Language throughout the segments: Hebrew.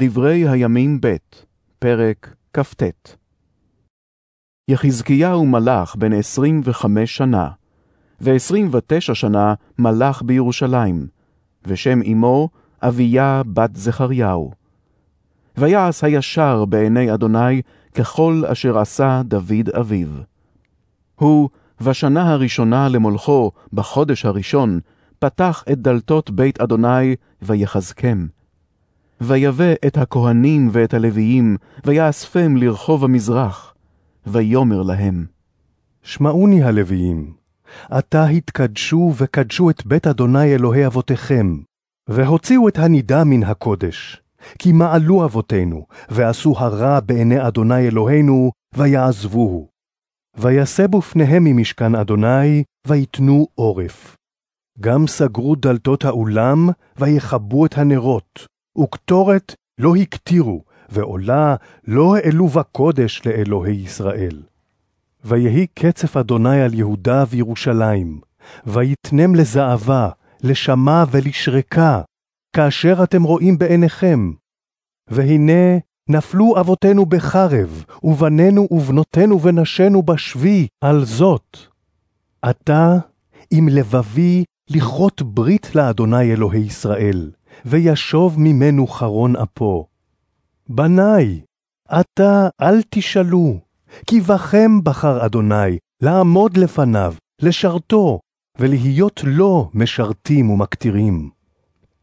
דברי הימים ב', פרק כ"ט. יחזקיהו מלך בן עשרים וחמש שנה, ועשרים ותשע שנה מלך בירושלים, ושם אמו אביה בת זכריהו. ויעש הישר בעיני אדוני ככל אשר עשה דוד אביו. הוא, בשנה הראשונה למולכו, בחודש הראשון, פתח את דלתות בית אדוני, ויחזקם. ויבא את הכהנים ואת הלוויים, ויאספם לרחוב המזרח, ויאמר להם. שמעוני הלוויים, עתה התקדשו וקדשו את בית אדוני אלוהי אבותיכם, והוציאו את הנידה מן הקודש. כי מעלו אבותינו, ועשו הרע בעיני אדוני אלוהינו, ויעזבוהו. ויסבו פניהם ממשכן אדוני, ויתנו עורף. גם סגרו דלתות האולם, ויכבו את הנרות, וקטורת לא הקטירו, ועולה לא העלו בקודש לאלוהי ישראל. ויהי קצף אדוני על יהודה וירושלים, ויתנם לזהבה, לשמה ולשרקה, כאשר אתם רואים בעיניכם. והנה נפלו אבותינו בחרב, ובנינו ובנותינו ונשינו בשבי על זאת. עתה עם לבבי לכרות ברית לאדוני אלוהי ישראל, וישוב ממנו חרון אפו. בניי, עתה אל תשאלו, כי בכם בחר אדוני לעמוד לפניו, לשרתו, ולהיות לו משרתים ומקטירים.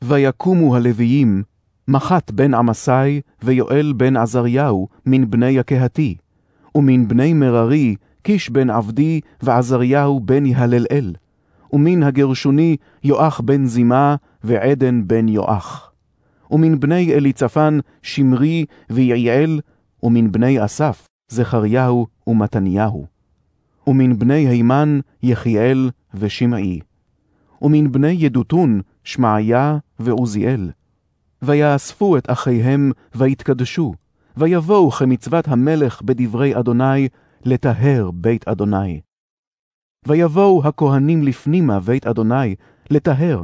ויקומו הלוויים, מחת בן עמסי ויואל בן עזריהו מן בני הקהתי, ומן בני מררי קיש בן עבדי ועזריהו בן יהללאל, ומן הגרשוני יואח בן זימה ועדן בן יואח. ומן בני אליצפן שמרי ויעיאל, ומן בני אסף זכריהו ומתניהו. ומן בני הימן יחיאל ושמעי. ומן בני ידותון שמעיה ועוזיאל. ויאספו את אחיהם ויתקדשו, ויבואו כמצוות המלך בדברי אדוני, לטהר בית אדוני. ויבואו הכהנים לפנימה בית אדוני, לטהר,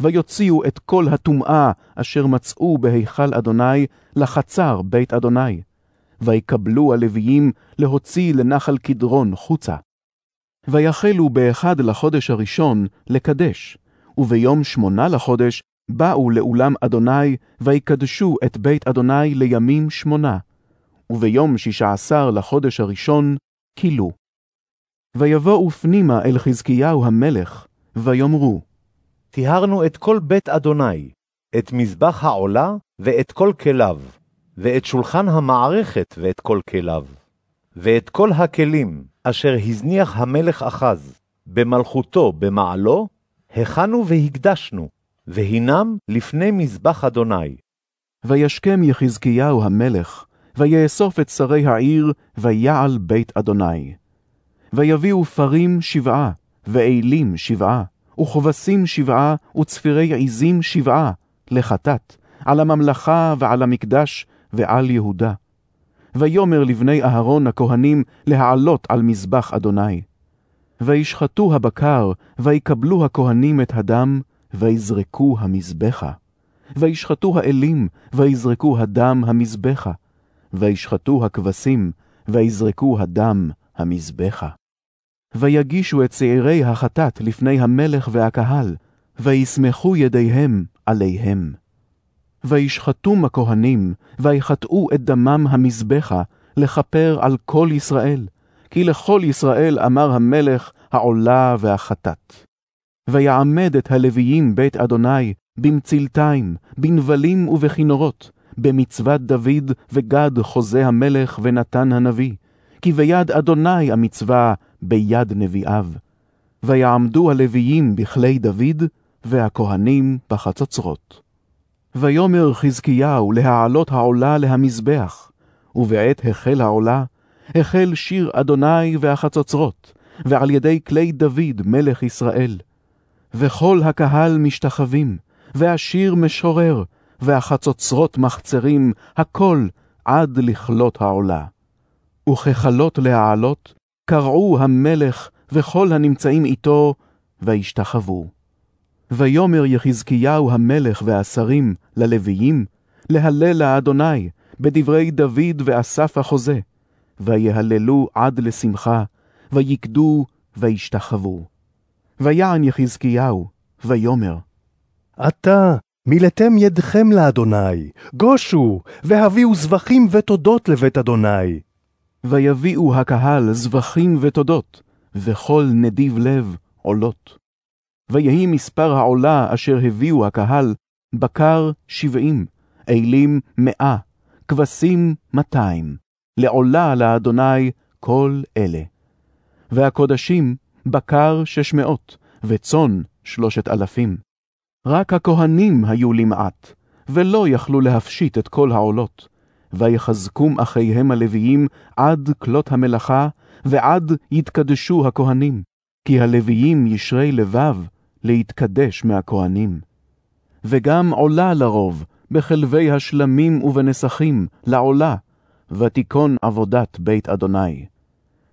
ויוציאו את כל הטומאה אשר מצאו בהיכל אדוני, לחצר בית אדוני. ויקבלו הלוויים להוציא לנחל קדרון חוצה. ויחלו באחד לחודש הראשון לקדש, וביום שמונה לחודש באו לאולם אדוני, ויקדשו את בית אדוני לימים שמונה, וביום שישה עשר לחודש הראשון כילו. ויבואו פנימה אל חזקיהו המלך, ויאמרו, טיהרנו את כל בית אדוני, את מזבח העולה ואת כל כליו, ואת שולחן המערכת ואת כל כליו, ואת כל הכלים אשר הזניח המלך אחז, במלכותו במעלו, הכנו והקדשנו, והינם לפני מזבח אדוני. וישכם יחזקיהו המלך, ויאסוף את שרי העיר, ויעל בית אדוני. ויביאו פרים שבעה, ואילים שבעה, וכבשים שבעה, וצפירי עזים שבעה, לחטאת, על הממלכה ועל המקדש ועל יהודה. ויאמר לבני אהרון הכהנים להעלות על מזבח אדוני. וישחטו הבקר, ויקבלו הכהנים את הדם, ויזרקו המזבחה. וישחטו האלים, ויזרקו הדם המזבחה. וישחטו הכבשים, ויזרקו הדם המזבחה. ויגישו את צעירי החטאת לפני המלך והקהל, וישמחו ידיהם עליהם. וישחטום הכהנים, ויחטאו את דמם המזבחה, לכפר על כל ישראל, כי לכל ישראל אמר המלך העולה והחטאת. ויעמד את הלוויים בית אדוני, במצלתיים, בנבלים ובכינורות, במצוות דוד וגד חוזה המלך ונתן הנביא, כי ביד אדוני המצווה ביד נביאיו. ויעמדו הלוויים בכלי דוד, והכהנים בחצוצרות. ויאמר חזקיהו להעלות העולה להמזבח, ובעת החל העולה, החל שיר אדוני והחצוצרות, ועל ידי כלי דוד מלך ישראל. וכל הקהל משתחווים, והשיר משורר, והחצוצרות מחצרים, הכל עד לכלות העולה. וככלות להעלות, קרעו המלך וכל הנמצאים איתו, וישתחוו. ויאמר יחזקיהו המלך והשרים ללוויים, להלל לאדוני, בדברי דוד ואסף החוזה, ויהללו עד לשמחה, ויקדו וישתחוו. ויען יחזקיהו, ויאמר, עתה מילאתם ידכם לאדוני, גושו, והביאו זבחים ותודות לבית אדוני. ויביאו הקהל זבחים ותודות, וכל נדיב לב עולות. ויהי מספר העולה אשר הביאו הקהל, בקר שבעים, אלים מאה, כבשים מאתיים, לעולה לאדוני כל אלה. והקודשים, בקר שש מאות, וצאן שלושת אלפים. רק הכהנים היו למעט, ולא יכלו להפשיט את כל העולות. ויחזקום אחיהם הלוויים עד כלות המלאכה, ועד יתקדשו הכהנים, כי הלוויים ישרי לבב להתקדש מהכהנים. וגם עולה לרוב, בחלבי השלמים ובנסכים, לעולה, ותיכון עבודת בית אדוני.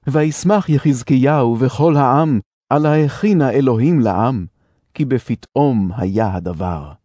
וישמח יחזקיהו וכל העם, על ההכינה אלוהים לעם, כי בפתאום היה הדבר.